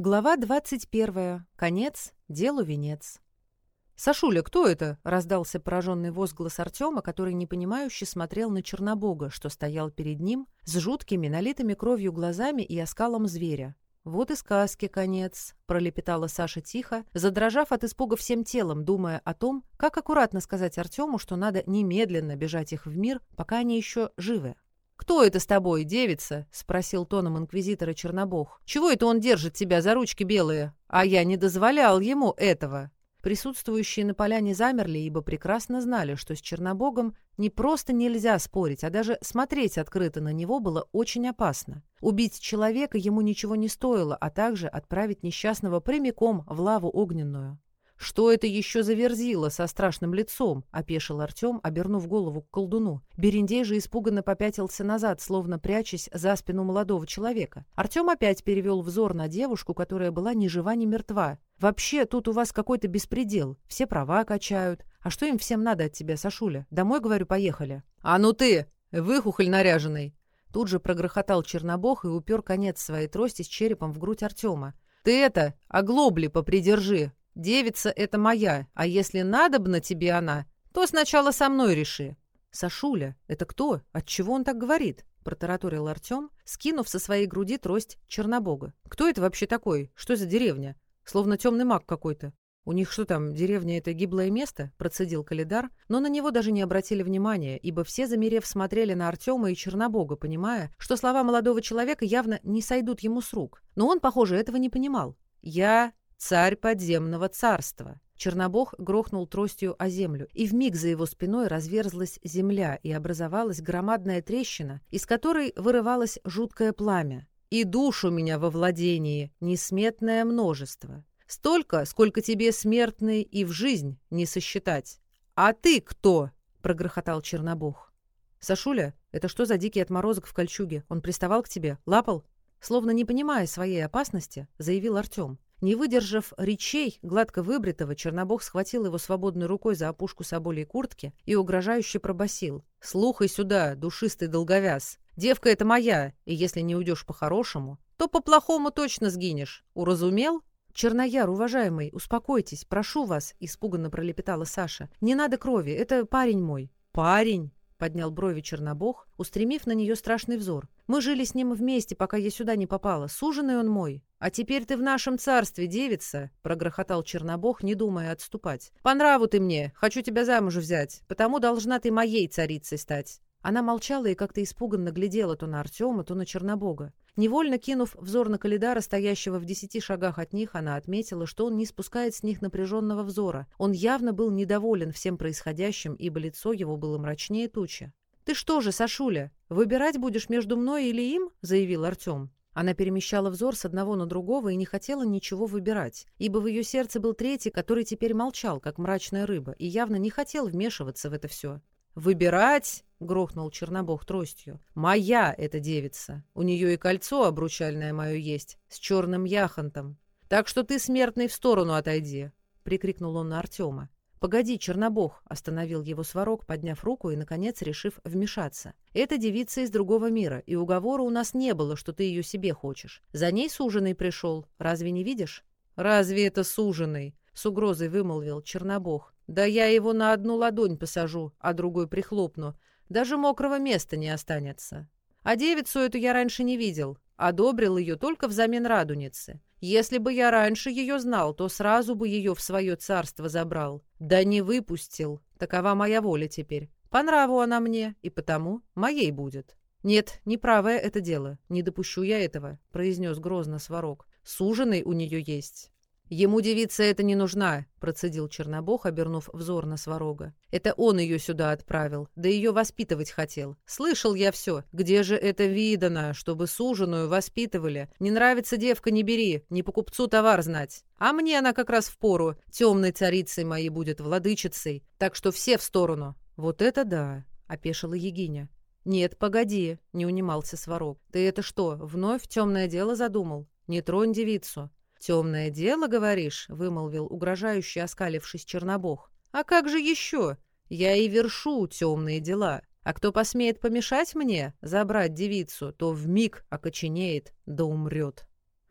Глава 21. Конец. Делу венец. «Сашуля, кто это?» — раздался пораженный возглас Артема, который непонимающе смотрел на Чернобога, что стоял перед ним, с жуткими, налитыми кровью глазами и оскалом зверя. «Вот и сказки конец», — пролепетала Саша тихо, задрожав от испуга всем телом, думая о том, как аккуратно сказать Артему, что надо немедленно бежать их в мир, пока они еще живы. «Кто это с тобой, девица?» — спросил тоном инквизитора Чернобог. «Чего это он держит тебя за ручки белые? А я не дозволял ему этого!» Присутствующие на поляне замерли, ибо прекрасно знали, что с Чернобогом не просто нельзя спорить, а даже смотреть открыто на него было очень опасно. Убить человека ему ничего не стоило, а также отправить несчастного прямиком в лаву огненную. «Что это еще заверзило со страшным лицом?» — опешил Артем, обернув голову к колдуну. Берендей же испуганно попятился назад, словно прячась за спину молодого человека. Артем опять перевел взор на девушку, которая была ни жива, ни мертва. «Вообще, тут у вас какой-то беспредел. Все права качают. А что им всем надо от тебя, Сашуля? Домой, говорю, поехали». «А ну ты! Выхухоль наряженный!» Тут же прогрохотал Чернобог и упер конец своей трости с черепом в грудь Артема. «Ты это, оглобли попридержи, Девица — это моя, а если надобно тебе она, то сначала со мной реши». «Сашуля, это кто? Отчего он так говорит?» — протараторил Артем, скинув со своей груди трость Чернобога. «Кто это вообще такой? Что за деревня? Словно темный маг какой-то. «У них что там, деревня — это гиблое место?» — процедил Калидар, но на него даже не обратили внимания, ибо все, замерев, смотрели на Артема и Чернобога, понимая, что слова молодого человека явно не сойдут ему с рук. Но он, похоже, этого не понимал. «Я царь подземного царства. Чернобог грохнул тростью о землю, и в миг за его спиной разверзлась земля и образовалась громадная трещина, из которой вырывалось жуткое пламя. «И душ у меня во владении несметное множество. Столько, сколько тебе, смертный, и в жизнь не сосчитать. А ты кто?» — прогрохотал Чернобог. «Сашуля, это что за дикий отморозок в кольчуге? Он приставал к тебе? Лапал?» Словно не понимая своей опасности, заявил Артем. Не выдержав речей гладко выбритого, Чернобог схватил его свободной рукой за опушку соболей куртки и угрожающе пробасил. «Слухай сюда, душистый долговяз! Девка это моя, и если не уйдешь по-хорошему, то по-плохому точно сгинешь. Уразумел?» «Чернояр, уважаемый, успокойтесь, прошу вас», — испуганно пролепетала Саша. «Не надо крови, это парень мой». «Парень?» — поднял брови Чернобог, устремив на нее страшный взор. Мы жили с ним вместе, пока я сюда не попала. Суженый он мой. А теперь ты в нашем царстве, девица, — прогрохотал Чернобог, не думая отступать. По нраву ты мне. Хочу тебя замуж взять. Потому должна ты моей царицей стать. Она молчала и как-то испуганно глядела то на Артема, то на Чернобога. Невольно кинув взор на Калидара, стоящего в десяти шагах от них, она отметила, что он не спускает с них напряженного взора. Он явно был недоволен всем происходящим, ибо лицо его было мрачнее тучи. «Ты что же, Сашуля, выбирать будешь между мной или им?» – заявил Артем. Она перемещала взор с одного на другого и не хотела ничего выбирать, ибо в ее сердце был третий, который теперь молчал, как мрачная рыба, и явно не хотел вмешиваться в это все. «Выбирать?» — грохнул Чернобог тростью. «Моя эта девица. У нее и кольцо обручальное мое есть, с черным яхонтом. Так что ты, смертный, в сторону отойди!» — прикрикнул он на Артема. «Погоди, Чернобог!» — остановил его Сварог, подняв руку и, наконец, решив вмешаться. «Это девица из другого мира, и уговора у нас не было, что ты ее себе хочешь. За ней суженый пришел, разве не видишь?» «Разве это суженый?» — с угрозой вымолвил Чернобог. «Да я его на одну ладонь посажу, а другой прихлопну. Даже мокрого места не останется. А девицу эту я раньше не видел. Одобрил ее только взамен радуницы. Если бы я раньше ее знал, то сразу бы ее в свое царство забрал. Да не выпустил. Такова моя воля теперь. По нраву она мне, и потому моей будет». «Нет, неправое это дело. Не допущу я этого», — произнес грозно Сварог. «Суженый у нее есть. «Ему девица это не нужна», — процедил Чернобог, обернув взор на Сварога. «Это он ее сюда отправил, да ее воспитывать хотел. Слышал я все. Где же это видано, чтобы суженую воспитывали? Не нравится девка, не бери, не по купцу товар знать. А мне она как раз в пору. Темной царицей моей будет владычицей, так что все в сторону». «Вот это да», — опешила Егиня. «Нет, погоди», — не унимался Сварог. «Ты это что, вновь темное дело задумал? Не тронь девицу. «Темное дело, говоришь?» — вымолвил угрожающий, оскалившись Чернобог. «А как же еще? Я и вершу темные дела. А кто посмеет помешать мне забрать девицу, то в миг окоченеет да умрет».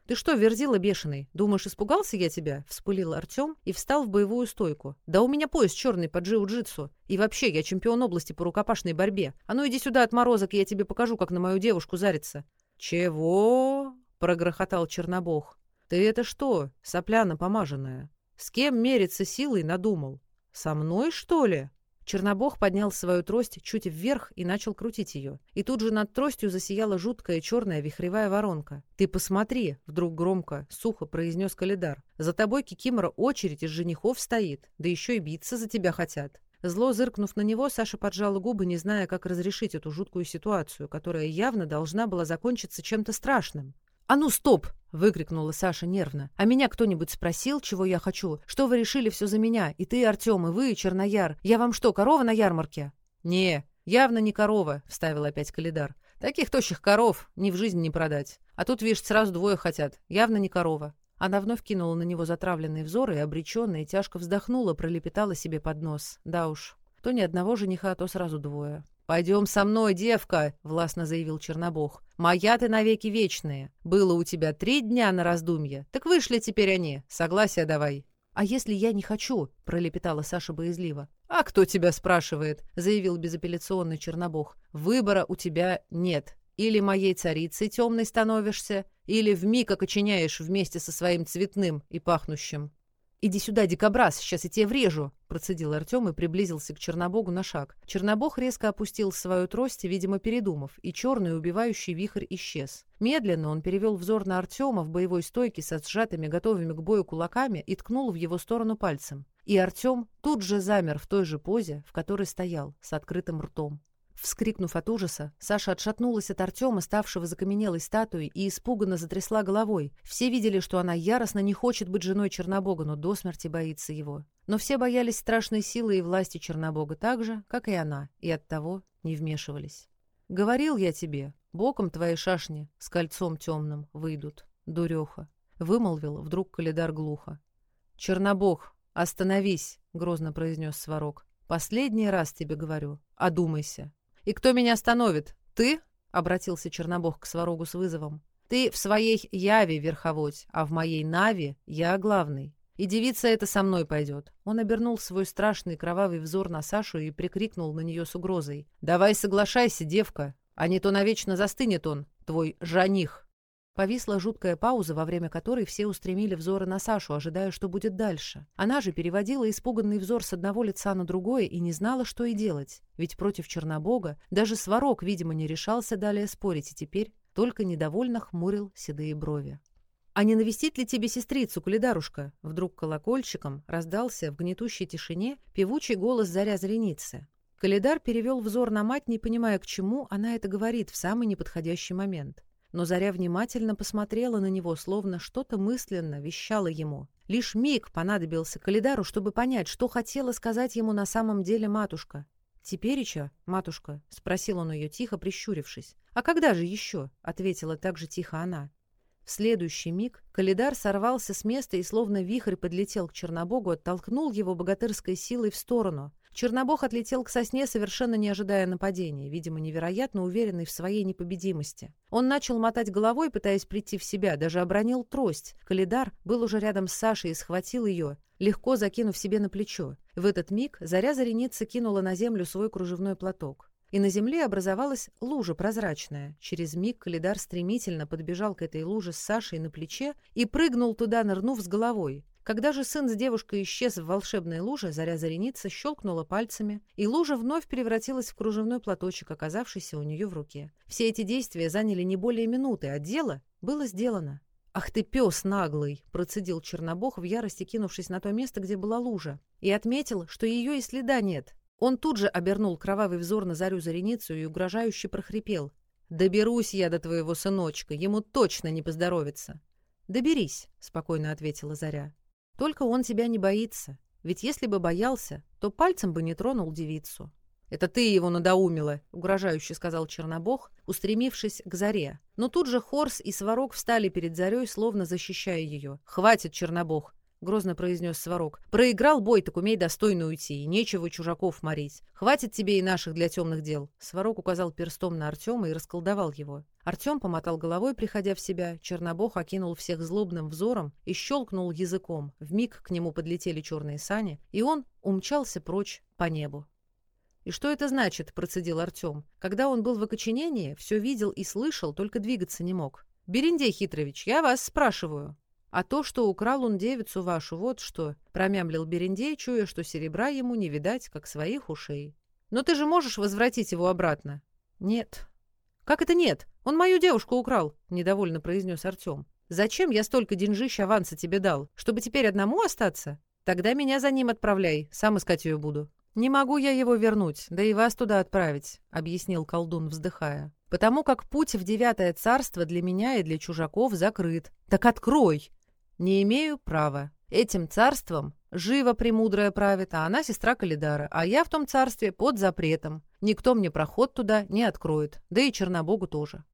«Ты что, верзила бешеный? Думаешь, испугался я тебя?» — вспылил Артем и встал в боевую стойку. «Да у меня пояс черный по джиу-джитсу. И вообще, я чемпион области по рукопашной борьбе. А ну иди сюда, отморозок, и я тебе покажу, как на мою девушку зарится». «Чего?» — прогрохотал Чернобог. «Ты это что, сопля помаженная? С кем мериться силой надумал? Со мной, что ли?» Чернобог поднял свою трость чуть вверх и начал крутить ее. И тут же над тростью засияла жуткая черная вихревая воронка. «Ты посмотри!» — вдруг громко, сухо произнес Калидар. «За тобой, Кикимора, очередь из женихов стоит, да еще и биться за тебя хотят». Зло зыркнув на него, Саша поджала губы, не зная, как разрешить эту жуткую ситуацию, которая явно должна была закончиться чем-то страшным. «А ну, стоп!» — выкрикнула Саша нервно. «А меня кто-нибудь спросил, чего я хочу? Что вы решили все за меня? И ты, Артем, и вы, Чернояр. Я вам что, корова на ярмарке?» «Не, явно не корова», — вставил опять Калидар. «Таких тощих коров ни в жизнь не продать. А тут, видишь, сразу двое хотят. Явно не корова». Она вновь кинула на него затравленные взоры и обреченно и тяжко вздохнула, пролепетала себе под нос. «Да уж, то ни одного жениха, то сразу двое». «Пойдем со мной, девка!» — властно заявил Чернобог. Моя ты навеки вечная. Было у тебя три дня на раздумье. Так вышли теперь они. Согласие давай». «А если я не хочу?» — пролепетала Саша боязливо. «А кто тебя спрашивает?» — заявил безапелляционный Чернобог. «Выбора у тебя нет. Или моей царицей темной становишься, или в вмиг окоченяешь вместе со своим цветным и пахнущим». «Иди сюда, дикобраз, сейчас я тебе врежу!» — процедил Артем и приблизился к Чернобогу на шаг. Чернобог резко опустил свою трость, видимо, передумав, и черный убивающий вихрь исчез. Медленно он перевел взор на Артема в боевой стойке со сжатыми, готовыми к бою кулаками и ткнул в его сторону пальцем. И Артем тут же замер в той же позе, в которой стоял, с открытым ртом. Вскрикнув от ужаса, Саша отшатнулась от Артема, ставшего закаменелой статуей, и испуганно затрясла головой. Все видели, что она яростно не хочет быть женой Чернобога, но до смерти боится его. Но все боялись страшной силы и власти Чернобога так же, как и она, и оттого не вмешивались. «Говорил я тебе, боком твои шашни с кольцом темным выйдут, дуреха», — вымолвил вдруг Калидар глухо. «Чернобог, остановись!» — грозно произнес Сварог. «Последний раз тебе говорю, одумайся!» И кто меня остановит? Ты?» — обратился Чернобог к Сварогу с вызовом. «Ты в своей яве верховодь, а в моей нави я главный. И девица эта со мной пойдет». Он обернул свой страшный кровавый взор на Сашу и прикрикнул на нее с угрозой. «Давай соглашайся, девка, а не то навечно застынет он, твой жених». Повисла жуткая пауза, во время которой все устремили взоры на Сашу, ожидая, что будет дальше. Она же переводила испуганный взор с одного лица на другое и не знала, что и делать. Ведь против Чернобога даже Сварог, видимо, не решался далее спорить, и теперь только недовольно хмурил седые брови. «А не навестить ли тебе сестрицу, Кулидарушка?» Вдруг колокольчиком раздался в гнетущей тишине певучий голос Заря Зреницы. Калидар перевел взор на мать, не понимая, к чему она это говорит в самый неподходящий момент но Заря внимательно посмотрела на него, словно что-то мысленно вещала ему. Лишь миг понадобился Калидару, чтобы понять, что хотела сказать ему на самом деле матушка. «Теперь еще, матушка?» — спросил он ее тихо, прищурившись. «А когда же еще?» — ответила также тихо она. В следующий миг Калидар сорвался с места и словно вихрь подлетел к Чернобогу, оттолкнул его богатырской силой в сторону. Чернобог отлетел к сосне, совершенно не ожидая нападения, видимо, невероятно уверенный в своей непобедимости. Он начал мотать головой, пытаясь прийти в себя, даже обронил трость. Калидар был уже рядом с Сашей и схватил ее, легко закинув себе на плечо. В этот миг заря зареница кинула на землю свой кружевной платок. И на земле образовалась лужа прозрачная. Через миг Калидар стремительно подбежал к этой луже с Сашей на плече и прыгнул туда, нырнув с головой. Когда же сын с девушкой исчез в волшебной луже, заря зареница щелкнула пальцами, и лужа вновь превратилась в кружевной платочек, оказавшийся у нее в руке. Все эти действия заняли не более минуты, а дело было сделано. «Ах ты, пес наглый!» – процедил Чернобог в ярости, кинувшись на то место, где была лужа, и отметил, что ее и следа нет. Он тут же обернул кровавый взор на зарю зареницу и угрожающе прохрипел. «Доберусь я до твоего сыночка, ему точно не поздоровится». «Доберись», — спокойно ответила Заря. Только он тебя не боится. Ведь если бы боялся, то пальцем бы не тронул девицу. «Это ты его надоумила», — угрожающе сказал Чернобог, устремившись к заре. Но тут же Хорс и Сварог встали перед зарей, словно защищая ее. «Хватит, Чернобог!» — грозно произнес Сварог. «Проиграл бой, так умей достойно уйти, и нечего чужаков морить. Хватит тебе и наших для темных дел!» Сварог указал перстом на Артема и расколдовал его. Артем помотал головой, приходя в себя. Чернобог окинул всех злобным взором и щелкнул языком. В миг к нему подлетели черные сани, и он умчался прочь по небу. «И что это значит?» – процедил Артем. «Когда он был в окоченении, все видел и слышал, только двигаться не мог. Берендей Хитрович, я вас спрашиваю». «А то, что украл он девицу вашу, вот что!» – промямлил Берендей, чуя, что серебра ему не видать, как своих ушей. «Но ты же можешь возвратить его обратно?» «Нет». «Как это нет?» «Он мою девушку украл», — недовольно произнес Артем. «Зачем я столько деньжищ аванса тебе дал? Чтобы теперь одному остаться? Тогда меня за ним отправляй, сам искать ее буду». «Не могу я его вернуть, да и вас туда отправить», — объяснил колдун, вздыхая. «Потому как путь в девятое царство для меня и для чужаков закрыт. Так открой!» «Не имею права. Этим царством Жива премудрая правит, а она сестра Калидара, а я в том царстве под запретом. Никто мне проход туда не откроет, да и Чернобогу тоже.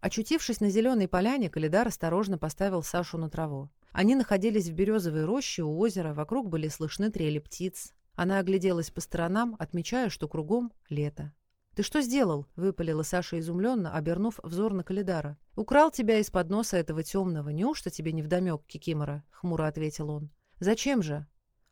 Очутившись на зеленой поляне, Калидар осторожно поставил Сашу на траву. Они находились в березовой роще у озера, вокруг были слышны трели птиц. Она огляделась по сторонам, отмечая, что кругом лето. «Ты что сделал?» — выпалила Саша изумленно, обернув взор на Калидара. «Украл тебя из-под носа этого темного. Неужто тебе невдомек, Кикимора?» — хмуро ответил он. «Зачем же?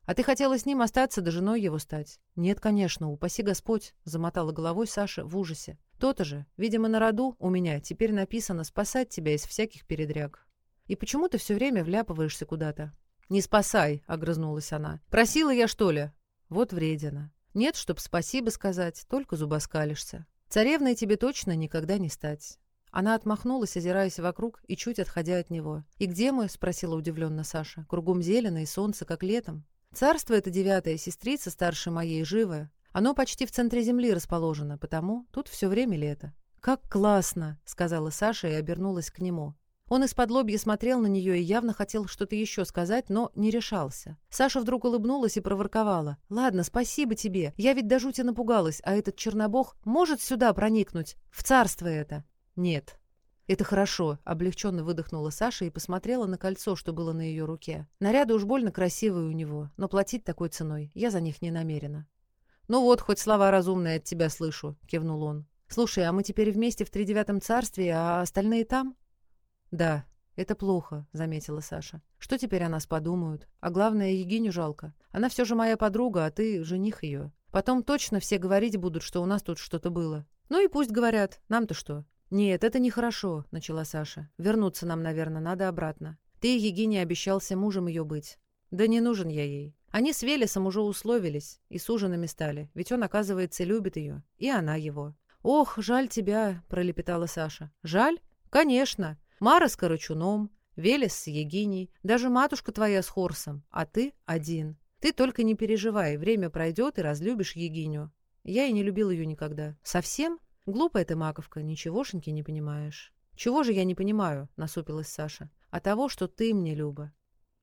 А ты хотела с ним остаться, да женой его стать?» «Нет, конечно, упаси Господь!» — замотала головой Саша в ужасе. То-то же, видимо, на роду у меня теперь написано спасать тебя из всяких передряг. И почему ты все время вляпываешься куда-то? «Не спасай!» — огрызнулась она. «Просила я, что ли?» «Вот вредина. Нет, чтоб спасибо сказать, только зубоскалишься. Царевной тебе точно никогда не стать». Она отмахнулась, озираясь вокруг и чуть отходя от него. «И где мы?» — спросила удивленно Саша. «Кругом зелено и солнце, как летом. Царство это девятое, сестрица старше моей, живая. Оно почти в центре земли расположено, потому тут все время лето. «Как классно!» — сказала Саша и обернулась к нему. Он из-под лобья смотрел на нее и явно хотел что-то еще сказать, но не решался. Саша вдруг улыбнулась и проворковала. «Ладно, спасибо тебе. Я ведь до жути напугалась, а этот чернобог может сюда проникнуть? В царство это?» «Нет». «Это хорошо», — облегченно выдохнула Саша и посмотрела на кольцо, что было на ее руке. «Наряды уж больно красивые у него, но платить такой ценой я за них не намерена». «Ну вот, хоть слова разумные от тебя слышу», — кивнул он. «Слушай, а мы теперь вместе в тридевятом царстве, а остальные там?» «Да, это плохо», — заметила Саша. «Что теперь о нас подумают? А главное, Егиню жалко. Она все же моя подруга, а ты — жених ее. Потом точно все говорить будут, что у нас тут что-то было. Ну и пусть говорят. Нам-то что?» «Нет, это нехорошо», — начала Саша. «Вернуться нам, наверное, надо обратно. Ты, Егине, обещался мужем ее быть». «Да не нужен я ей. Они с свелисом уже условились и с ужинами стали, ведь он, оказывается, любит ее, и она его. «Ох, жаль тебя», — пролепетала Саша. «Жаль? Конечно. Мара с Карачуном, Велес с Егиней, даже матушка твоя с Хорсом, а ты один. Ты только не переживай, время пройдет и разлюбишь Егиню». Я и не любил ее никогда. Совсем? Глупая ты, Маковка, ничегошеньки не понимаешь. «Чего же я не понимаю?» — насупилась Саша. «А того, что ты мне, Люба».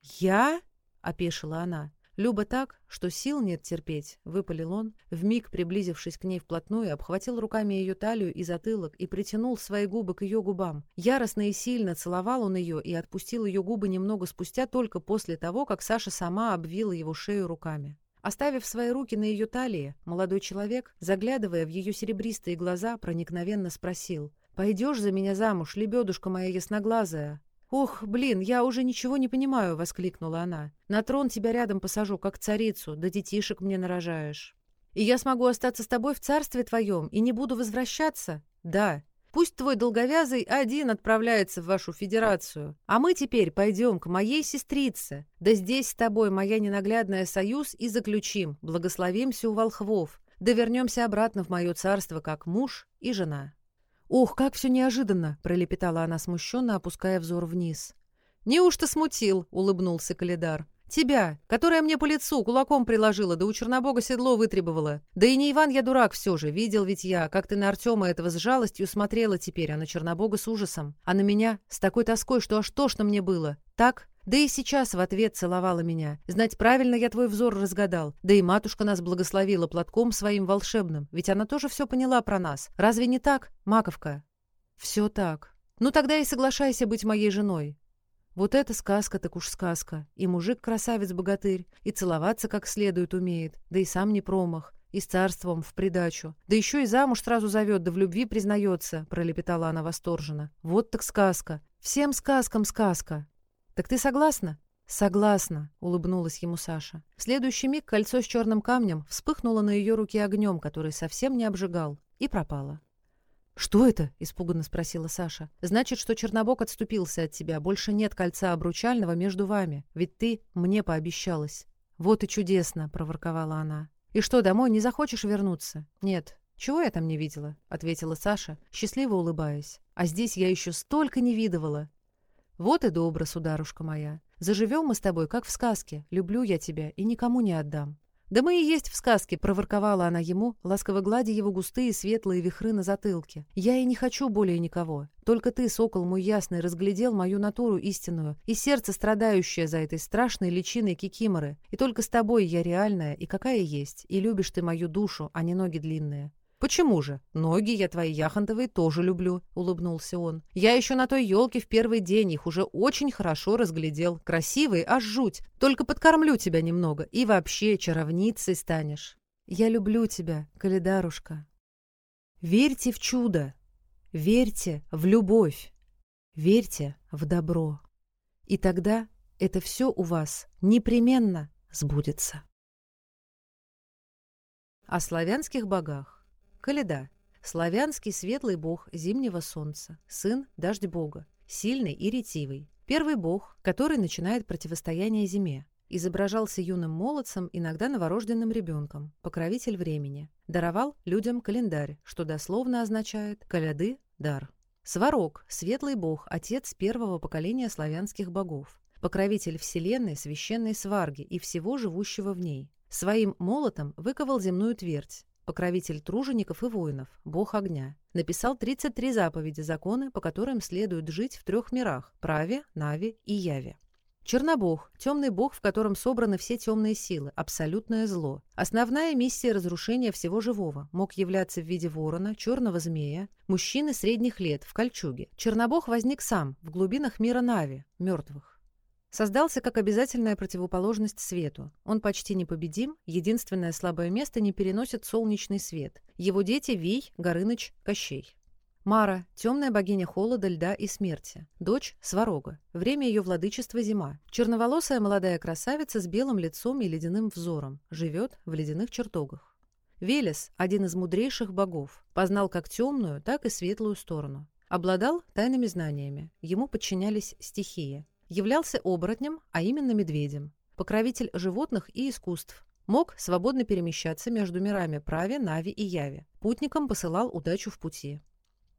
«Я?» — опешила она. Люба так, что сил нет терпеть, выпалил он, в миг приблизившись к ней вплотную, обхватил руками ее талию и затылок и притянул свои губы к ее губам. Яростно и сильно целовал он ее и отпустил ее губы немного спустя только после того, как Саша сама обвила его шею руками. Оставив свои руки на ее талии, молодой человек, заглядывая в ее серебристые глаза, проникновенно спросил — «Пойдешь за меня замуж, лебедушка моя ясноглазая?» «Ох, блин, я уже ничего не понимаю!» — воскликнула она. «На трон тебя рядом посажу, как царицу, да детишек мне нарожаешь. И я смогу остаться с тобой в царстве твоем и не буду возвращаться? Да. Пусть твой долговязый один отправляется в вашу федерацию. А мы теперь пойдем к моей сестрице. Да здесь с тобой моя ненаглядная союз и заключим, благословимся у волхвов, да вернемся обратно в мое царство как муж и жена». «Ох, как все неожиданно!» — пролепетала она смущенно, опуская взор вниз. «Неужто смутил?» — улыбнулся Калидар. «Тебя, которая мне по лицу кулаком приложила, да у Чернобога седло вытребовала. Да и не Иван я дурак все же, видел ведь я, как ты на Артема этого с жалостью смотрела теперь, а на Чернобога с ужасом, а на меня с такой тоской, что аж тошно мне было. Так?» Да и сейчас в ответ целовала меня. Знать правильно я твой взор разгадал. Да и матушка нас благословила платком своим волшебным. Ведь она тоже все поняла про нас. Разве не так, Маковка? Все так. Ну тогда и соглашайся быть моей женой. Вот это сказка так уж сказка. И мужик красавец-богатырь, и целоваться как следует умеет, да и сам не промах, и с царством в придачу. Да еще и замуж сразу зовет, да в любви признается, пролепетала она восторженно. Вот так сказка. Всем сказкам сказка. «Так ты согласна?» «Согласна», — улыбнулась ему Саша. В следующий миг кольцо с черным камнем вспыхнуло на ее руке огнем, который совсем не обжигал, и пропало. «Что это?» — испуганно спросила Саша. «Значит, что Чернобог отступился от тебя. Больше нет кольца обручального между вами. Ведь ты мне пообещалась». «Вот и чудесно!» — проворковала она. «И что, домой не захочешь вернуться?» «Нет». «Чего я там не видела?» — ответила Саша, счастливо улыбаясь. «А здесь я еще столько не видывала. «Вот и добро, сударушка моя. Заживем мы с тобой, как в сказке. Люблю я тебя и никому не отдам». «Да мы и есть в сказке», — проворковала она ему, ласково гладя его густые светлые вихры на затылке. «Я и не хочу более никого. Только ты, сокол мой ясный, разглядел мою натуру истинную и сердце, страдающее за этой страшной личиной кикиморы. И только с тобой я реальная и какая есть, и любишь ты мою душу, а не ноги длинные. «Почему же? Ноги я твои яхонтовые тоже люблю», — улыбнулся он. «Я еще на той елке в первый день их уже очень хорошо разглядел. Красивые, аж жуть. Только подкормлю тебя немного, и вообще чаровницей станешь». «Я люблю тебя, Калидарушка». Верьте в чудо. Верьте в любовь. Верьте в добро. И тогда это все у вас непременно сбудется. О славянских богах. Коляда – славянский светлый бог зимнего солнца, сын дождь бога, сильный и ретивый. Первый бог, который начинает противостояние зиме. Изображался юным молодцем, иногда новорожденным ребенком, покровитель времени. Даровал людям календарь, что дословно означает «коляды – дар». Сварог – светлый бог, отец первого поколения славянских богов. Покровитель вселенной, священной сварги и всего живущего в ней. Своим молотом выковал земную твердь, покровитель тружеников и воинов, бог огня, написал 33 заповеди законы, по которым следует жить в трех мирах – праве, наве и яве. Чернобог – темный бог, в котором собраны все темные силы, абсолютное зло. Основная миссия разрушения всего живого мог являться в виде ворона, черного змея, мужчины средних лет в кольчуге. Чернобог возник сам в глубинах мира Нави, мертвых. Создался как обязательная противоположность свету. Он почти непобедим, единственное слабое место не переносит солнечный свет. Его дети – Вий, Горыныч, Кощей. Мара – темная богиня холода, льда и смерти. Дочь – Сварога. Время ее владычества – зима. Черноволосая молодая красавица с белым лицом и ледяным взором. Живет в ледяных чертогах. Велес – один из мудрейших богов. Познал как темную, так и светлую сторону. Обладал тайными знаниями. Ему подчинялись стихии – являлся оборотнем, а именно медведем, покровитель животных и искусств, мог свободно перемещаться между мирами Праве, Нави и Яви, путникам посылал удачу в пути.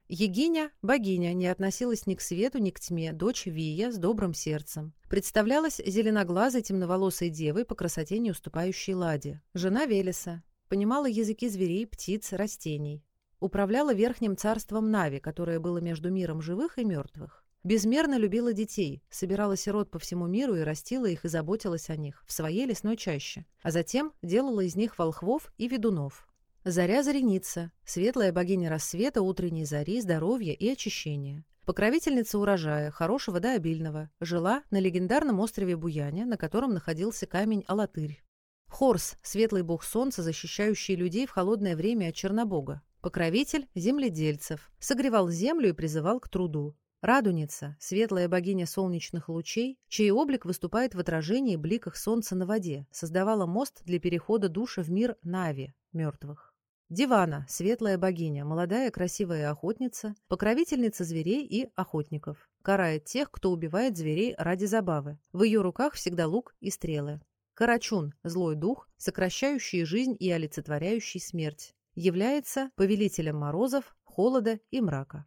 Егиня, богиня, не относилась ни к свету, ни к тьме, дочь Вия с добрым сердцем. Представлялась зеленоглазой темноволосой девой по красоте не уступающей Ладе, жена Велеса, понимала языки зверей, птиц, растений. Управляла верхним царством Нави, которое было между миром живых и мертвых. Безмерно любила детей, собирала сирот по всему миру и растила их и заботилась о них в своей лесной чаще, а затем делала из них волхвов и ведунов. Заря Зареница, светлая богиня рассвета, утренней зари, здоровья и очищения. Покровительница урожая, хорошего да обильного, жила на легендарном острове Буяне, на котором находился камень Алатырь. Хорс – светлый бог солнца, защищающий людей в холодное время от Чернобога. Покровитель земледельцев. Согревал землю и призывал к труду. Радуница, светлая богиня солнечных лучей, чей облик выступает в отражении бликах солнца на воде, создавала мост для перехода души в мир Нави, мертвых. Дивана, светлая богиня, молодая красивая охотница, покровительница зверей и охотников. Карает тех, кто убивает зверей ради забавы. В ее руках всегда лук и стрелы. Карачун, злой дух, сокращающий жизнь и олицетворяющий смерть. Является повелителем морозов, холода и мрака.